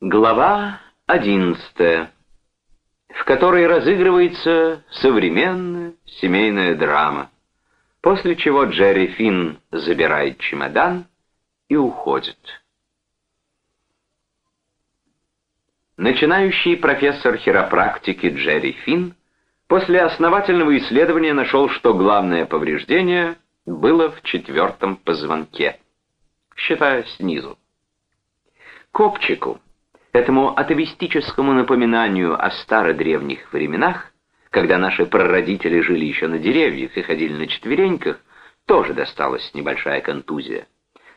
Глава одиннадцатая, в которой разыгрывается современная семейная драма, после чего Джерри Финн забирает чемодан и уходит. Начинающий профессор хиропрактики Джерри Финн после основательного исследования нашел, что главное повреждение было в четвертом позвонке, считая снизу. Копчику, этому атовистическому напоминанию о стародревних временах, когда наши прародители жили еще на деревьях и ходили на четвереньках, тоже досталась небольшая контузия.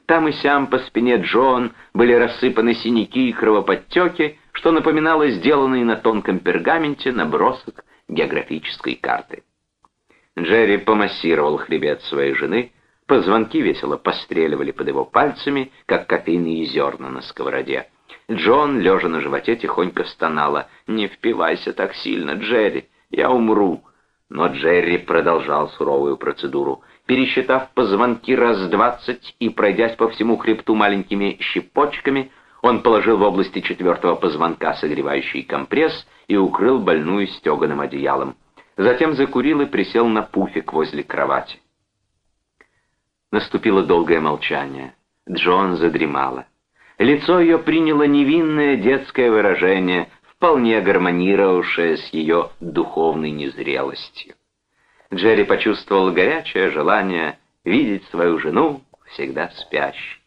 Там и сям по спине Джон были рассыпаны синяки и кровоподтеки, что напоминало сделанный на тонком пергаменте набросок географической карты. Джерри помассировал хребет своей жены, позвонки весело постреливали под его пальцами, как кофейные зерна на сковороде. Джон, лежа на животе, тихонько стонала. «Не впивайся так сильно, Джерри, я умру». Но Джерри продолжал суровую процедуру. Пересчитав позвонки раз двадцать и пройдясь по всему хребту маленькими щепочками, он положил в области четвертого позвонка согревающий компресс и укрыл больную стеганым одеялом. Затем закурил и присел на пуфик возле кровати. Наступило долгое молчание. Джон задремала. Лицо ее приняло невинное детское выражение, вполне гармонировавшее с ее духовной незрелостью. Джерри почувствовал горячее желание видеть свою жену всегда спящей.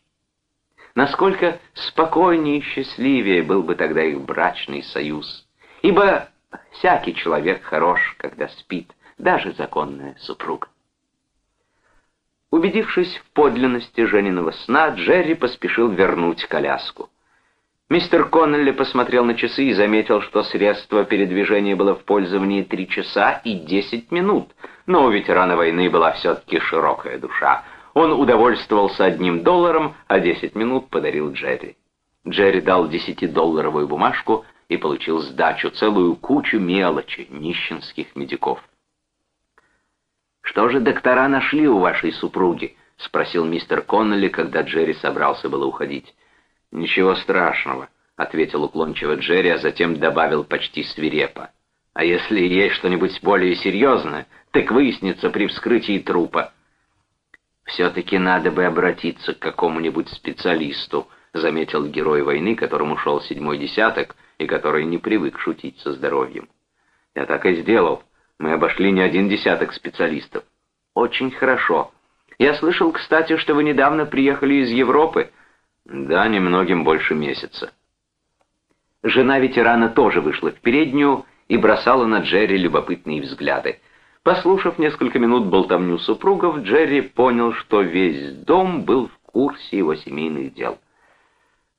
Насколько спокойнее и счастливее был бы тогда их брачный союз. Ибо всякий человек хорош, когда спит, даже законная супруга. Убедившись в подлинности Жениного сна, Джерри поспешил вернуть коляску. Мистер Коннелли посмотрел на часы и заметил, что средство передвижения было в пользовании три часа и десять минут, но у ветерана войны была все-таки широкая душа. Он удовольствовался одним долларом, а десять минут подарил Джерри. Джерри дал десятидолларовую бумажку и получил сдачу, целую кучу мелочи, нищенских медиков. «Что же доктора нашли у вашей супруги?» — спросил мистер Коннелли, когда Джерри собрался было уходить. «Ничего страшного», — ответил уклончиво Джерри, а затем добавил почти свирепо. «А если есть что-нибудь более серьезное, так выяснится при вскрытии трупа». «Все-таки надо бы обратиться к какому-нибудь специалисту», — заметил герой войны, которому шел седьмой десяток и который не привык шутить со здоровьем. «Я так и сделал», мы обошли не один десяток специалистов. Очень хорошо. Я слышал, кстати, что вы недавно приехали из Европы. Да, немногим больше месяца. Жена ветерана тоже вышла в переднюю и бросала на Джерри любопытные взгляды. Послушав несколько минут болтовню супругов, Джерри понял, что весь дом был в курсе его семейных дел.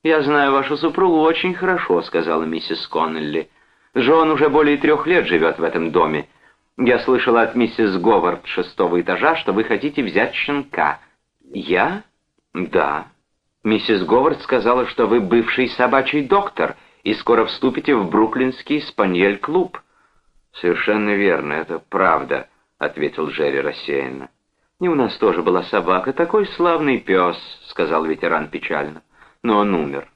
«Я знаю вашу супругу очень хорошо», — сказала миссис Коннелли. «Джон уже более трех лет живет в этом доме. Я слышала от миссис Говард шестого этажа, что вы хотите взять щенка. Я? Да. Миссис Говард сказала, что вы бывший собачий доктор и скоро вступите в бруклинский спаньель-клуб. Совершенно верно, это правда, ответил Джерри рассеянно. И у нас тоже была собака, такой славный пес, сказал ветеран печально. Но он умер.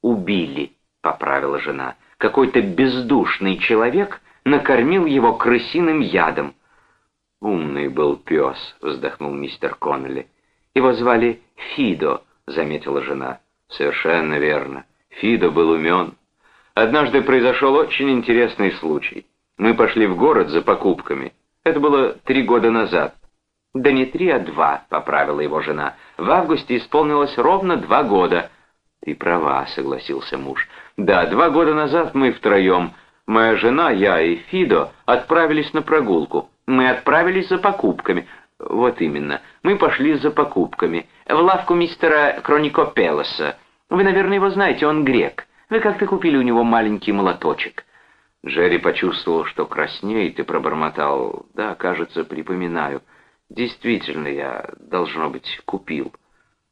Убили, поправила жена. Какой-то бездушный человек накормил его крысиным ядом. «Умный был пес», — вздохнул мистер Коннелли. «Его звали Фидо», — заметила жена. «Совершенно верно. Фидо был умен. Однажды произошел очень интересный случай. Мы пошли в город за покупками. Это было три года назад. «Да не три, а два», — поправила его жена. «В августе исполнилось ровно два года». «Ты права», — согласился муж. «Да, два года назад мы втроем Моя жена, я и Фидо отправились на прогулку. Мы отправились за покупками. Вот именно. Мы пошли за покупками. В лавку мистера Кронико Пелоса. Вы, наверное, его знаете, он грек. Вы как-то купили у него маленький молоточек. Джерри почувствовал, что краснеет, и пробормотал. Да, кажется, припоминаю. Действительно, я, должно быть, купил.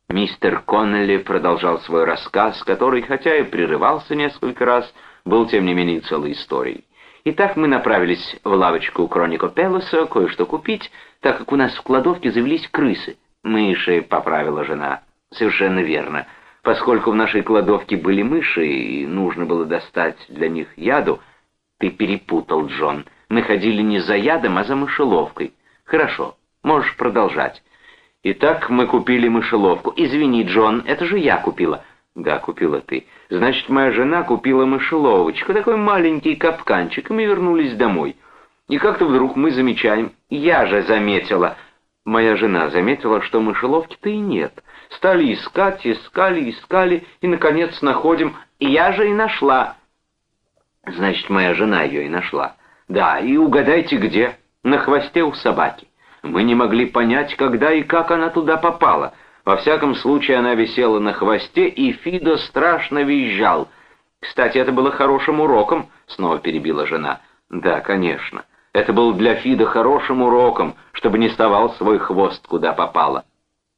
Мистер Коннелли продолжал свой рассказ, который, хотя и прерывался несколько раз, был, тем не менее, целой историей. Итак, мы направились в лавочку Кронико Пелоса кое-что купить, так как у нас в кладовке завелись крысы. «Мыши», — поправила жена. «Совершенно верно. Поскольку в нашей кладовке были мыши, и нужно было достать для них яду, ты перепутал, Джон. Находили не за ядом, а за мышеловкой. Хорошо, можешь продолжать. Итак, мы купили мышеловку. Извини, Джон, это же я купила. Да, купила ты. Значит, моя жена купила мышеловочку, такой маленький капканчик, и мы вернулись домой. И как-то вдруг мы замечаем, я же заметила, моя жена заметила, что мышеловки-то и нет. Стали искать, искали, искали, и, наконец, находим, я же и нашла. Значит, моя жена ее и нашла. Да, и угадайте где? На хвосте у собаки. Мы не могли понять, когда и как она туда попала. Во всяком случае, она висела на хвосте, и Фидо страшно визжал. «Кстати, это было хорошим уроком», — снова перебила жена. «Да, конечно. Это был для Фида хорошим уроком, чтобы не совал свой хвост, куда попало.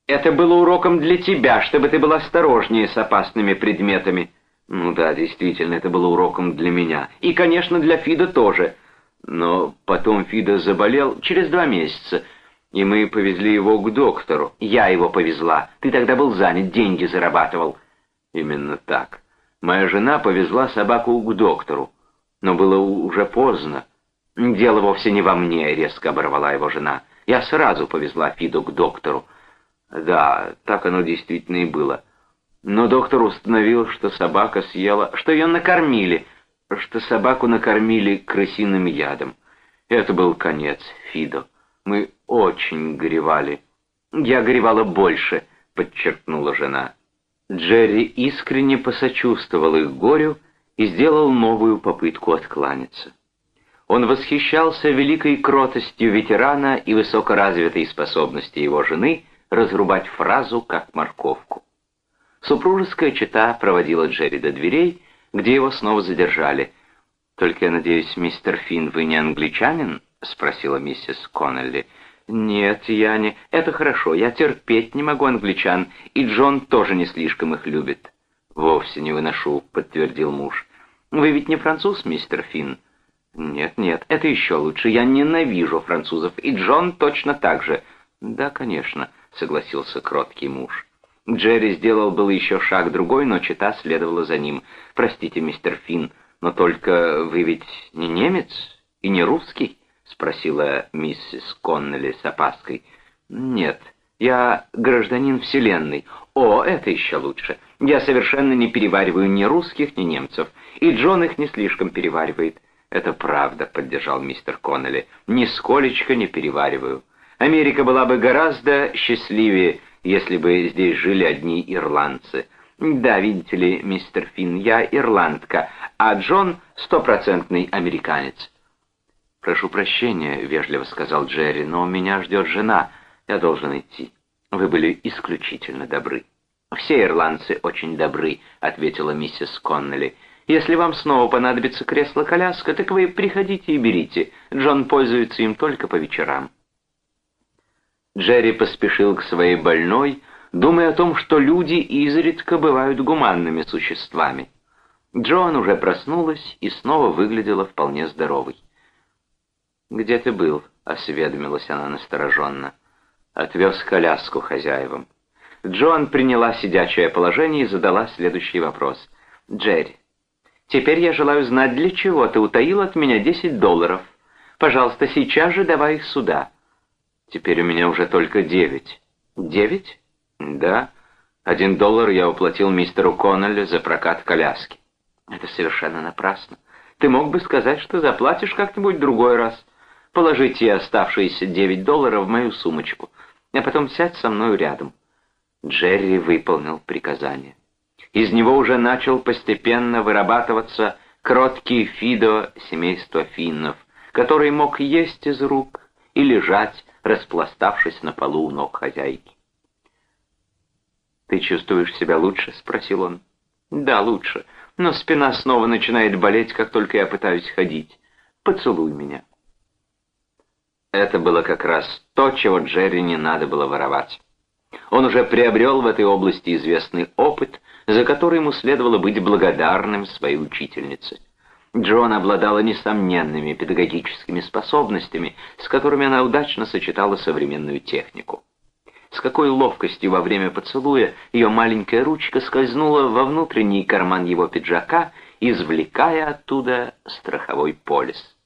Это было уроком для тебя, чтобы ты был осторожнее с опасными предметами». «Ну да, действительно, это было уроком для меня. И, конечно, для Фида тоже. Но потом Фида заболел через два месяца» и мы повезли его к доктору. Я его повезла. Ты тогда был занят, деньги зарабатывал. Именно так. Моя жена повезла собаку к доктору. Но было уже поздно. Дело вовсе не во мне, резко оборвала его жена. Я сразу повезла Фиду к доктору. Да, так оно действительно и было. Но доктор установил, что собака съела, что ее накормили, что собаку накормили крысиным ядом. Это был конец Фидо. Мы очень горевали. Я горевала больше, подчеркнула жена. Джерри искренне посочувствовал их горю и сделал новую попытку откланяться. Он восхищался великой кротостью ветерана и высокоразвитой способностью его жены разрубать фразу как морковку. Супружеская чета проводила Джерри до дверей, где его снова задержали. «Только, я надеюсь, мистер Финн, вы не англичанин?» — спросила миссис Коннелли. «Нет, я не... Это хорошо, я терпеть не могу англичан, и Джон тоже не слишком их любит». «Вовсе не выношу», — подтвердил муж. «Вы ведь не француз, мистер Финн?» «Нет, нет, это еще лучше. Я ненавижу французов, и Джон точно так же». «Да, конечно», — согласился кроткий муж. Джерри сделал был еще шаг другой, но чита следовала за ним. «Простите, мистер Финн, но только вы ведь не немец и не русский?» — спросила миссис Коннелли с опаской. «Нет, я гражданин Вселенной. О, это еще лучше. Я совершенно не перевариваю ни русских, ни немцев, и Джон их не слишком переваривает». «Это правда», — поддержал мистер Коннелли. «Нисколечко не перевариваю. Америка была бы гораздо счастливее, если бы здесь жили одни ирландцы. Да, видите ли, мистер Финн, я ирландка, а Джон — стопроцентный американец». «Прошу прощения», — вежливо сказал Джерри, — «но меня ждет жена. Я должен идти. Вы были исключительно добры». «Все ирландцы очень добры», — ответила миссис Коннелли. «Если вам снова понадобится кресло-коляска, так вы приходите и берите. Джон пользуется им только по вечерам». Джерри поспешил к своей больной, думая о том, что люди изредка бывают гуманными существами. Джоан уже проснулась и снова выглядела вполне здоровой. «Где ты был?» — осведомилась она настороженно. Отвез коляску хозяевам. Джоан приняла сидячее положение и задала следующий вопрос. «Джерри, теперь я желаю знать, для чего ты утаил от меня десять долларов. Пожалуйста, сейчас же давай их сюда». «Теперь у меня уже только девять». «Девять?» «Да. Один доллар я уплатил мистеру Коннелли за прокат коляски». «Это совершенно напрасно. Ты мог бы сказать, что заплатишь как-нибудь другой раз». Положите оставшиеся девять долларов в мою сумочку, а потом сядь со мной рядом». Джерри выполнил приказание. Из него уже начал постепенно вырабатываться кроткий Фидо семейства финнов, который мог есть из рук и лежать, распластавшись на полу у ног хозяйки. «Ты чувствуешь себя лучше?» — спросил он. «Да, лучше, но спина снова начинает болеть, как только я пытаюсь ходить. Поцелуй меня». Это было как раз то, чего Джерри не надо было воровать. Он уже приобрел в этой области известный опыт, за который ему следовало быть благодарным своей учительнице. Джон обладала несомненными педагогическими способностями, с которыми она удачно сочетала современную технику. с какой ловкостью во время поцелуя ее маленькая ручка скользнула во внутренний карман его пиджака, извлекая оттуда страховой полис.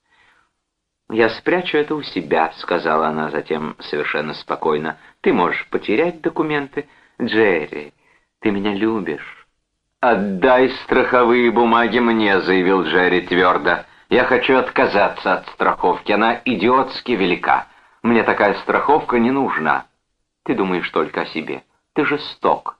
«Я спрячу это у себя», — сказала она затем совершенно спокойно. «Ты можешь потерять документы. Джерри, ты меня любишь». «Отдай страховые бумаги мне», — заявил Джерри твердо. «Я хочу отказаться от страховки. Она идиотски велика. Мне такая страховка не нужна». «Ты думаешь только о себе. Ты жесток».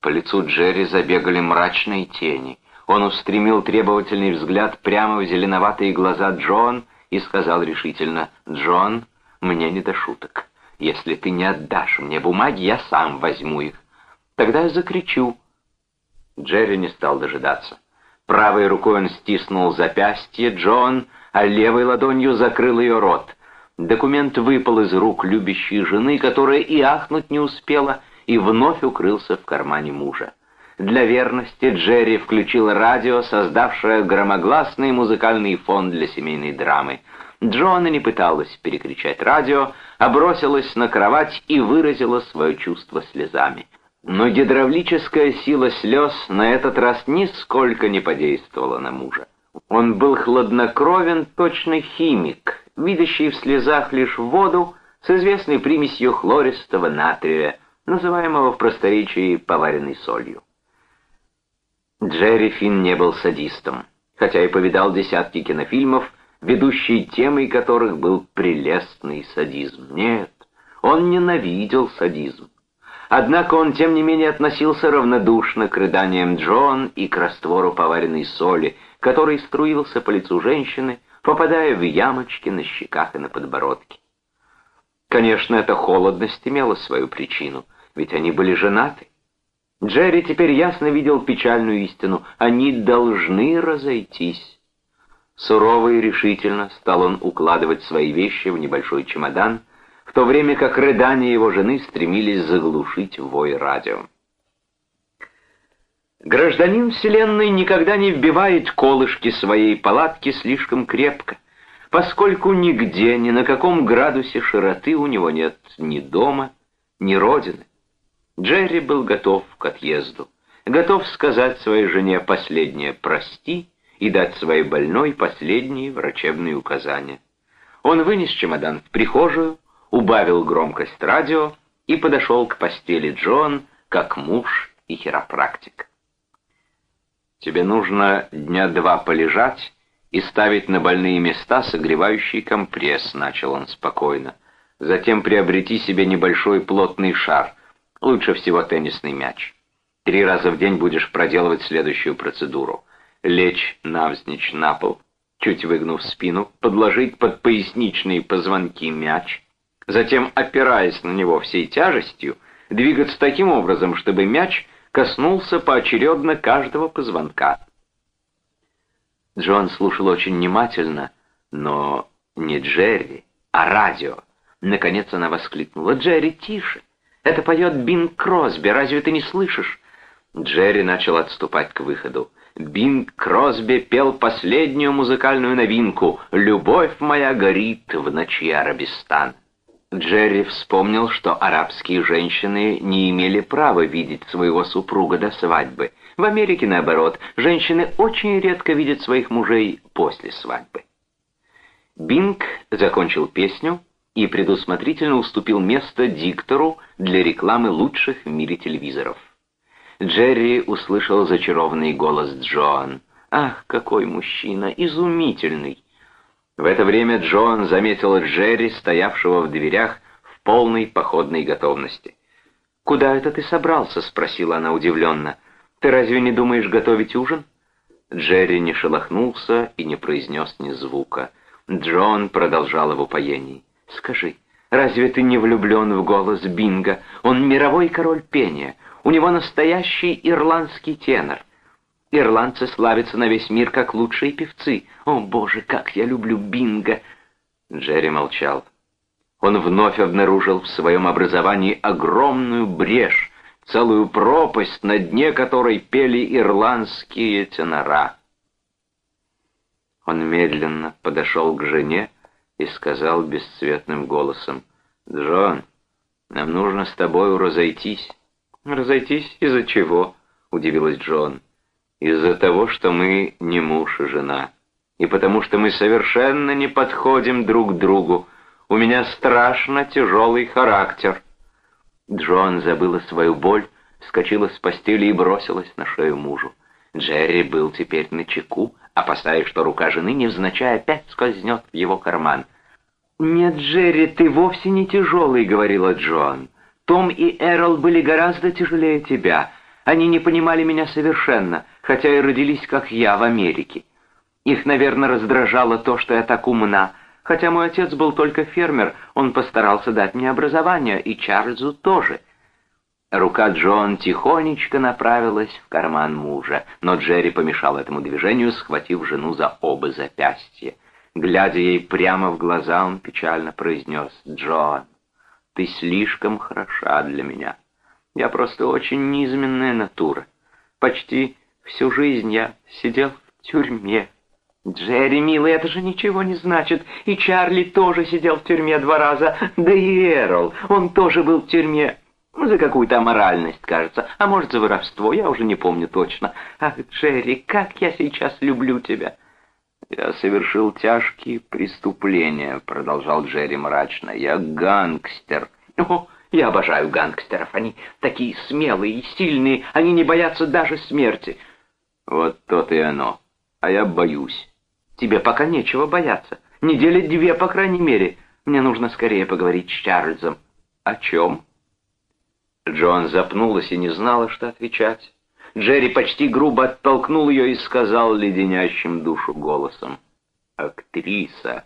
По лицу Джерри забегали мрачные тени. Он устремил требовательный взгляд прямо в зеленоватые глаза Джон — и сказал решительно, «Джон, мне не до шуток. Если ты не отдашь мне бумаги, я сам возьму их. Тогда я закричу». Джерри не стал дожидаться. Правой рукой он стиснул запястье Джон, а левой ладонью закрыл ее рот. Документ выпал из рук любящей жены, которая и ахнуть не успела, и вновь укрылся в кармане мужа. Для верности Джерри включил радио, создавшее громогласный музыкальный фон для семейной драмы. Джоанна не пыталась перекричать радио, а бросилась на кровать и выразила свое чувство слезами. Но гидравлическая сила слез на этот раз нисколько не подействовала на мужа. Он был хладнокровен, точно химик, видящий в слезах лишь воду с известной примесью хлористого натрия, называемого в просторечии поваренной солью. Джерри Финн не был садистом, хотя и повидал десятки кинофильмов, ведущей темой которых был прелестный садизм. Нет, он ненавидел садизм. Однако он, тем не менее, относился равнодушно к рыданиям Джон и к раствору поваренной соли, который струился по лицу женщины, попадая в ямочки на щеках и на подбородке. Конечно, эта холодность имела свою причину, ведь они были женаты. Джерри теперь ясно видел печальную истину. Они должны разойтись. Сурово и решительно стал он укладывать свои вещи в небольшой чемодан, в то время как рыдания его жены стремились заглушить вой радио. Гражданин Вселенной никогда не вбивает колышки своей палатки слишком крепко, поскольку нигде, ни на каком градусе широты у него нет ни дома, ни родины. Джерри был готов к отъезду, готов сказать своей жене последнее «прости» и дать своей больной последние врачебные указания. Он вынес чемодан в прихожую, убавил громкость радио и подошел к постели Джон, как муж и хиропрактик. «Тебе нужно дня два полежать и ставить на больные места согревающий компресс», — начал он спокойно. «Затем приобрети себе небольшой плотный шар, Лучше всего теннисный мяч. Три раза в день будешь проделывать следующую процедуру. Лечь навзничь на пол, чуть выгнув спину, подложить под поясничные позвонки мяч, затем, опираясь на него всей тяжестью, двигаться таким образом, чтобы мяч коснулся поочередно каждого позвонка. Джон слушал очень внимательно, но не Джерри, а радио. Наконец она воскликнула. «Джерри, тише! Это поет Бин Кросби, разве ты не слышишь?» Джерри начал отступать к выходу. Бинг Кросби пел последнюю музыкальную новинку «Любовь моя горит в ночи Арабистан». Джерри вспомнил, что арабские женщины не имели права видеть своего супруга до свадьбы. В Америке, наоборот, женщины очень редко видят своих мужей после свадьбы. Бинг закончил песню, и предусмотрительно уступил место диктору для рекламы лучших в мире телевизоров. Джерри услышал зачарованный голос Джоан. «Ах, какой мужчина! Изумительный!» В это время Джоан заметила Джерри, стоявшего в дверях в полной походной готовности. «Куда это ты собрался?» — спросила она удивленно. «Ты разве не думаешь готовить ужин?» Джерри не шелохнулся и не произнес ни звука. Джон продолжал в упоении. Скажи, разве ты не влюблен в голос Бинга? Он мировой король пения. У него настоящий ирландский тенор. Ирландцы славятся на весь мир как лучшие певцы. О, боже, как я люблю Бинга!» Джерри молчал. Он вновь обнаружил в своем образовании огромную брешь, целую пропасть, на дне которой пели ирландские тенора. Он медленно подошел к жене, и сказал бесцветным голосом, «Джон, Нам нужно с тобою разойтись». «Разойтись? Из-за чего?» — удивилась Джон. «Из-за того, что мы не муж и жена. И потому что мы совершенно не подходим друг к другу. У меня страшно тяжелый характер». Джон забыла свою боль, вскочила с постели и бросилась на шею мужу. Джерри был теперь на чеку, опасаясь, что рука жены невзначай опять скользнет в его карман. «Нет, Джерри, ты вовсе не тяжелый», — говорила Джон. «Том и Эрл были гораздо тяжелее тебя. Они не понимали меня совершенно, хотя и родились, как я, в Америке. Их, наверное, раздражало то, что я так умна. Хотя мой отец был только фермер, он постарался дать мне образование, и Чарльзу тоже». Рука Джон тихонечко направилась в карман мужа, но Джерри помешал этому движению, схватив жену за оба запястья. Глядя ей прямо в глаза, он печально произнес, «Джон, ты слишком хороша для меня. Я просто очень низменная натура. Почти всю жизнь я сидел в тюрьме». «Джерри, милый, это же ничего не значит. И Чарли тоже сидел в тюрьме два раза. Да и Эрл, он тоже был в тюрьме. За какую-то аморальность, кажется. А может, за воровство, я уже не помню точно. Ах, Джерри, как я сейчас люблю тебя!» «Я совершил тяжкие преступления», — продолжал Джерри мрачно. «Я гангстер». «О, я обожаю гангстеров. Они такие смелые и сильные. Они не боятся даже смерти». «Вот то-то и оно. А я боюсь». «Тебе пока нечего бояться. Недели две, по крайней мере. Мне нужно скорее поговорить с Чарльзом». «О чем?» Джоан запнулась и не знала, что отвечать. Джерри почти грубо оттолкнул ее и сказал леденящим душу голосом. «Актриса».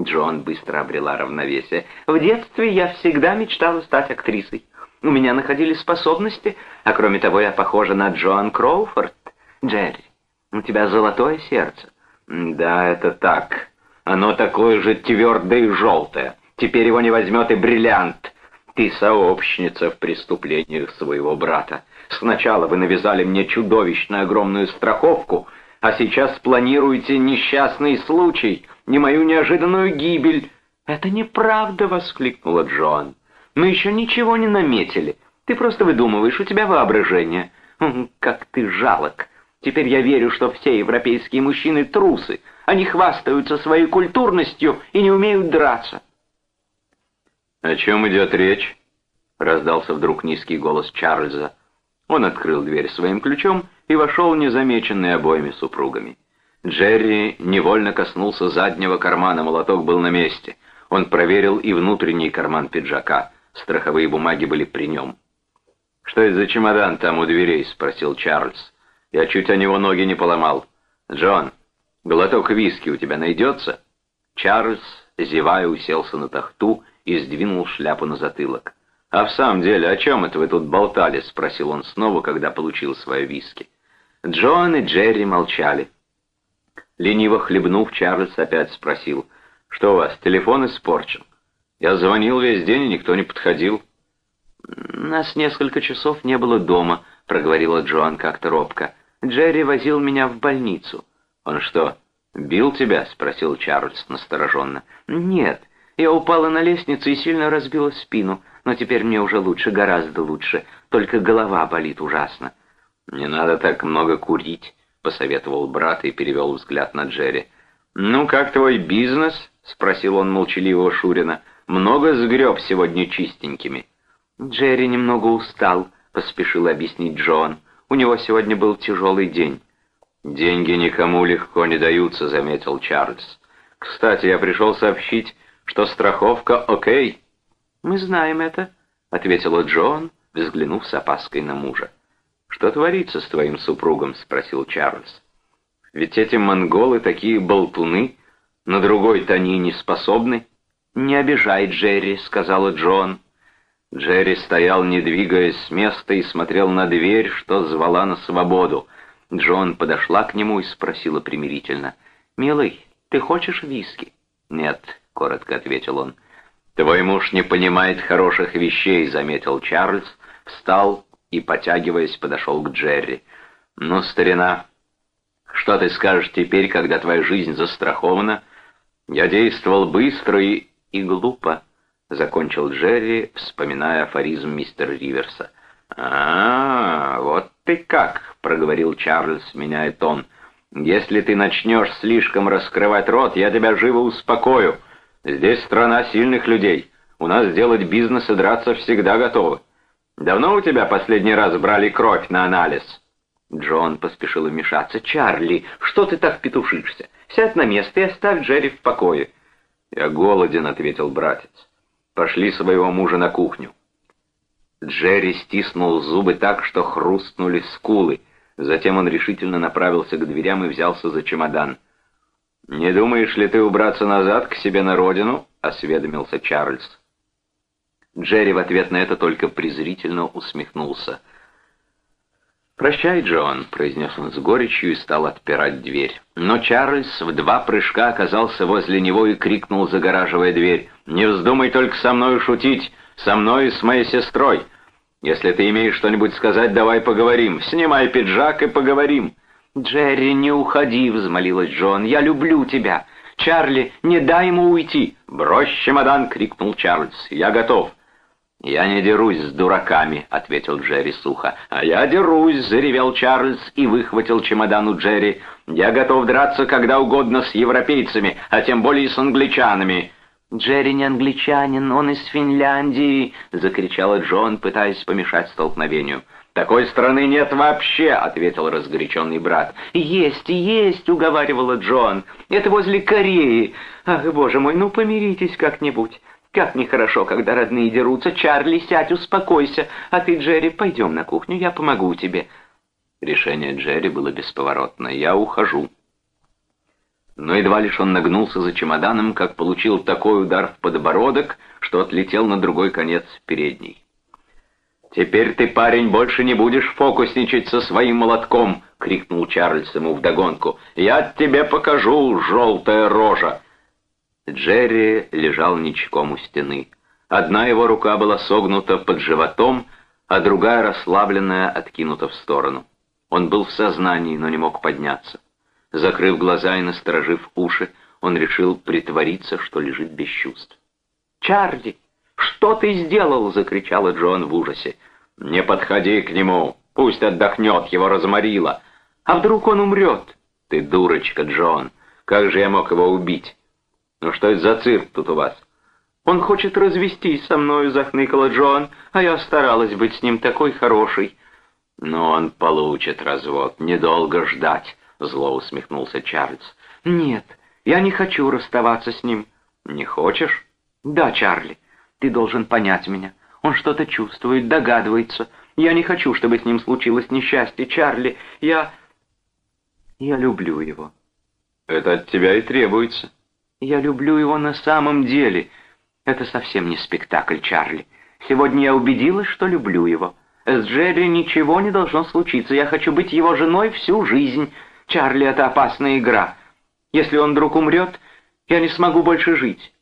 Джоан быстро обрела равновесие. «В детстве я всегда мечтала стать актрисой. У меня находились способности, а кроме того я похожа на Джоан Кроуфорд. Джерри, у тебя золотое сердце». «Да, это так. Оно такое же твердое и желтое. Теперь его не возьмет и бриллиант». Ты сообщница в преступлениях своего брата. Сначала вы навязали мне чудовищно огромную страховку, а сейчас планируете несчастный случай, не мою неожиданную гибель. Это неправда, воскликнула Джоан. Мы еще ничего не наметили. Ты просто выдумываешь, у тебя воображение. Как ты жалок. Теперь я верю, что все европейские мужчины трусы. Они хвастаются своей культурностью и не умеют драться. «О чем идет речь?» — раздался вдруг низкий голос Чарльза. Он открыл дверь своим ключом и вошел незамеченный обоими супругами. Джерри невольно коснулся заднего кармана, молоток был на месте. Он проверил и внутренний карман пиджака. Страховые бумаги были при нем. «Что это за чемодан там у дверей?» — спросил Чарльз. «Я чуть о него ноги не поломал. Джон, глоток виски у тебя найдется?» Чарльз, зевая, уселся на тахту и сдвинул шляпу на затылок. «А в самом деле, о чем это вы тут болтали?» — спросил он снова, когда получил свое виски. Джон и Джерри молчали. Лениво хлебнув, Чарльз опять спросил, «Что у вас, телефон испорчен?» «Я звонил весь день, и никто не подходил». «Нас несколько часов не было дома», — проговорила Джоан как-то робко. «Джерри возил меня в больницу». «Он что, бил тебя?» — спросил Чарльз настороженно. «Нет, я упала на лестницу и сильно разбила спину, но теперь мне уже лучше, гораздо лучше, только голова болит ужасно. «Не надо так много курить», — посоветовал брат и перевел взгляд на Джерри. «Ну, как твой бизнес?» — спросил он молчаливого Шурина. «Много сгреб сегодня чистенькими». «Джерри немного устал», — поспешил объяснить Джон. «У него сегодня был тяжелый день». «Деньги никому легко не даются», — заметил Чарльз. «Кстати, я пришел сообщить, что страховка окей». «Мы знаем это», — ответила Джон, взглянув с опаской на мужа. «Что творится с твоим супругом?» — спросил Чарльз. «Ведь эти монголы такие болтуны, на другой-то они не способны». «Не обижай Джерри», — сказала Джон. Джерри стоял, не двигаясь с места, и смотрел на дверь, что звала на свободу. Джон подошла к нему и спросила примирительно. «Милый, ты хочешь виски?» «Нет», — коротко ответил он. «Твой муж не понимает хороших вещей», — заметил Чарльз, встал и, потягиваясь, подошел к Джерри. «Ну, старина, что ты скажешь теперь, когда твоя жизнь застрахована? Я действовал быстро и, и глупо. — закончил Джерри, вспоминая афоризм мистера Риверса. «А, вот ты как!» — проговорил Чарльз, меняя тон. «Если ты начнешь слишком раскрывать рот, я тебя живо успокою. Здесь страна сильных людей. У нас делать бизнес и драться всегда готовы. Давно у тебя последний раз брали кровь на анализ?» Джон поспешил вмешаться. «Чарли, что ты так петушишься? Сядь на место и оставь Джерри в покое». «Я голоден», — ответил братец. «Пошли своего мужа на кухню». Джерри стиснул зубы так, что хрустнули скулы. Затем он решительно направился к дверям и взялся за чемодан. «Не думаешь ли ты убраться назад к себе на родину?» — осведомился Чарльз. Джерри в ответ на это только презрительно усмехнулся. «Прощай, Джон», — произнес он с горечью и стал отпирать дверь. Но Чарльз в два прыжка оказался возле него и крикнул, загораживая дверь, «Не вздумай только со мной шутить, со мной и с моей сестрой. Если ты имеешь что-нибудь сказать, давай поговорим. Снимай пиджак и поговорим». «Джерри, не уходи», — взмолилась Джон, — «я люблю тебя. Чарли, не дай ему уйти». «Брось чемодан!» — крикнул Чарльз. «Я готов». «Я не дерусь с дураками», — ответил Джерри сухо. «А я дерусь», — заревел Чарльз и выхватил чемодан у Джерри. «Я готов драться когда угодно с европейцами, а тем более с англичанами». «Джерри не англичанин, он из Финляндии!» — закричала Джон, пытаясь помешать столкновению. «Такой страны нет вообще!» — ответил разгоряченный брат. «Есть, есть!» — уговаривала Джон. «Это возле Кореи! Ах, боже мой, ну помиритесь как-нибудь!» Как нехорошо, когда родные дерутся. Чарли, сядь, успокойся. А ты, Джерри, пойдем на кухню, я помогу тебе. Решение Джерри было бесповоротное. Я ухожу. Но едва лишь он нагнулся за чемоданом, как получил такой удар в подбородок, что отлетел на другой конец передней. «Теперь ты, парень, больше не будешь фокусничать со своим молотком!» — крикнул Чарльз ему вдогонку. «Я тебе покажу, желтая рожа!» Джерри лежал ничком у стены. Одна его рука была согнута под животом, а другая, расслабленная, откинута в сторону. Он был в сознании, но не мог подняться. Закрыв глаза и насторожив уши, он решил притвориться, что лежит без чувств. «Чарли, что ты сделал?» — закричала Джон в ужасе. «Не подходи к нему, пусть отдохнет, его разморило. А вдруг он умрет?» «Ты дурочка, Джон, как же я мог его убить?» «Ну что это за цирк тут у вас?» «Он хочет развестись со мною», — захныкала Джоан, «а я старалась быть с ним такой хорошей». «Но он получит развод, недолго ждать», — зло усмехнулся Чарльз. «Нет, я не хочу расставаться с ним». «Не хочешь?» «Да, Чарли, ты должен понять меня. Он что-то чувствует, догадывается. Я не хочу, чтобы с ним случилось несчастье, Чарли. Я... я люблю его». «Это от тебя и требуется». Я люблю его на самом деле. Это совсем не спектакль, Чарли. Сегодня я убедилась, что люблю его. С Джерри ничего не должно случиться. Я хочу быть его женой всю жизнь. Чарли, это опасная игра. Если он вдруг умрет, я не смогу больше жить.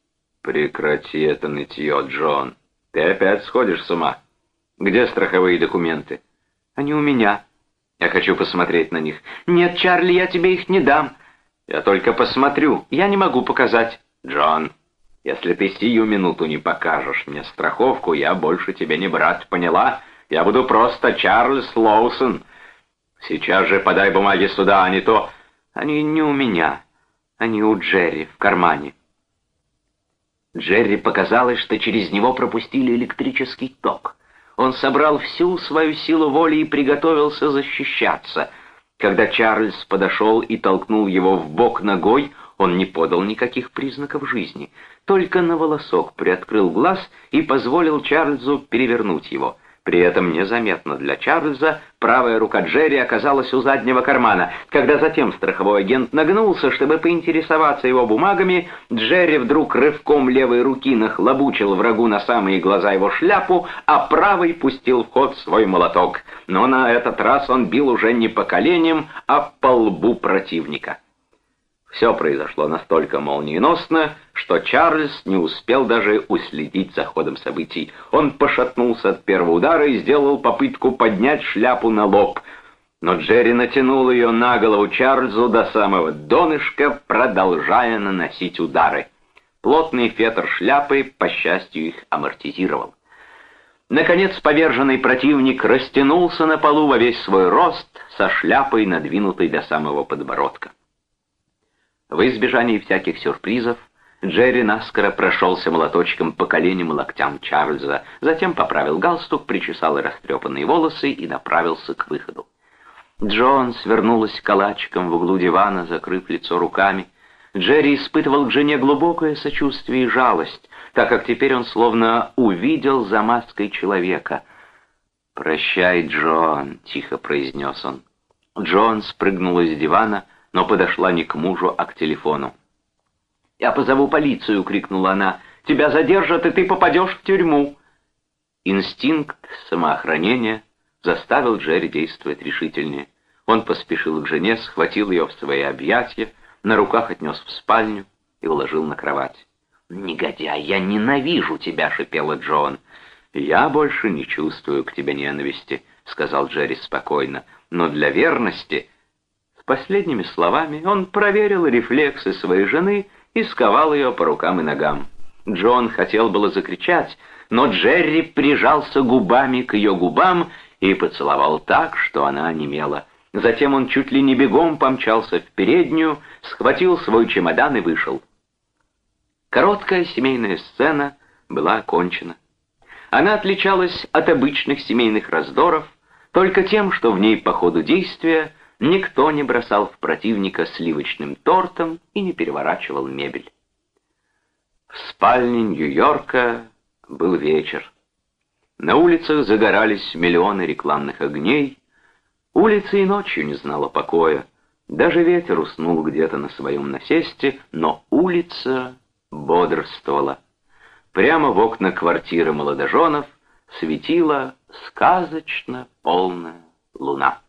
Прекрати это нытье, Джон. Ты опять сходишь с ума. Где страховые документы? Они у меня. Я хочу посмотреть на них. Нет, Чарли, я тебе их не дам. Я только посмотрю. Я не могу показать. Джон, если ты сию минуту не покажешь мне страховку, я больше тебе не брат, поняла? Я буду просто Чарльз Лоусон. Сейчас же подай бумаги сюда, а не то... Они не у меня. Они у Джерри в кармане. Джерри показалось, что через него пропустили электрический ток. Он собрал всю свою силу воли и приготовился защищаться — когда Чарльз подошел и толкнул его в бок ногой, он не подал никаких признаков жизни, только на волосок приоткрыл глаз и позволил Чарльзу перевернуть его — при этом незаметно для Чарльза правая рука Джерри оказалась у заднего кармана. Когда затем страховой агент нагнулся, чтобы поинтересоваться его бумагами, Джерри вдруг рывком левой руки нахлобучил врагу на самые глаза его шляпу, а правой пустил в ход свой молоток. Но на этот раз он бил уже не по коленям, а по лбу противника. Все произошло настолько молниеносно, что Чарльз не успел даже уследить за ходом событий. Он пошатнулся от первого удара и сделал попытку поднять шляпу на лоб. Но Джерри натянул ее на голову Чарльзу до самого донышка, продолжая наносить удары. Плотный фетр шляпы, по счастью, их амортизировал. Наконец поверженный противник растянулся на полу во весь свой рост, со шляпой, надвинутой до самого подбородка. В избежании всяких сюрпризов Джерри наскоро прошелся молоточком по коленям и локтям Чарльза, затем поправил галстук, причесал растрепанные волосы и направился к выходу. Джон свернулась калачиком в углу дивана, закрыв лицо руками. Джерри испытывал к жене глубокое сочувствие и жалость, так как теперь он словно увидел за маской человека. «Прощай, Джон», — тихо произнес он. Джон спрыгнула с дивана, но подошла не к мужу, а к телефону. «Я позову полицию!» — крикнула она. «Тебя задержат, и ты попадешь в тюрьму!» Инстинкт самоохранения заставил Джерри действовать решительнее. Он поспешил к жене, схватил ее в свои объятия, на руках отнес в спальню и уложил на кровать. «Негодяй, я ненавижу тебя!» — шипела Джон. «Я больше не чувствую к тебе ненависти», — сказал Джерри спокойно. «Но для верности...» Последними словами он проверил рефлексы своей жены и сковал ее по рукам и ногам. Джон хотел было закричать, но Джерри прижался губами к ее губам и поцеловал так, что она онемела. Затем он чуть ли не бегом помчался в переднюю, схватил свой чемодан и вышел. Короткая семейная сцена была окончена. Она отличалась от обычных семейных раздоров только тем, что в ней по ходу действия Никто не бросал в противника сливочным тортом и не переворачивал мебель. В спальне Нью-Йорка был вечер. На улицах загорались миллионы рекламных огней. Улица и ночью не знала покоя. Даже ветер уснул где-то на своем насесте, но улица бодрствовала. Прямо в окна квартиры молодоженов светила сказочно полная луна.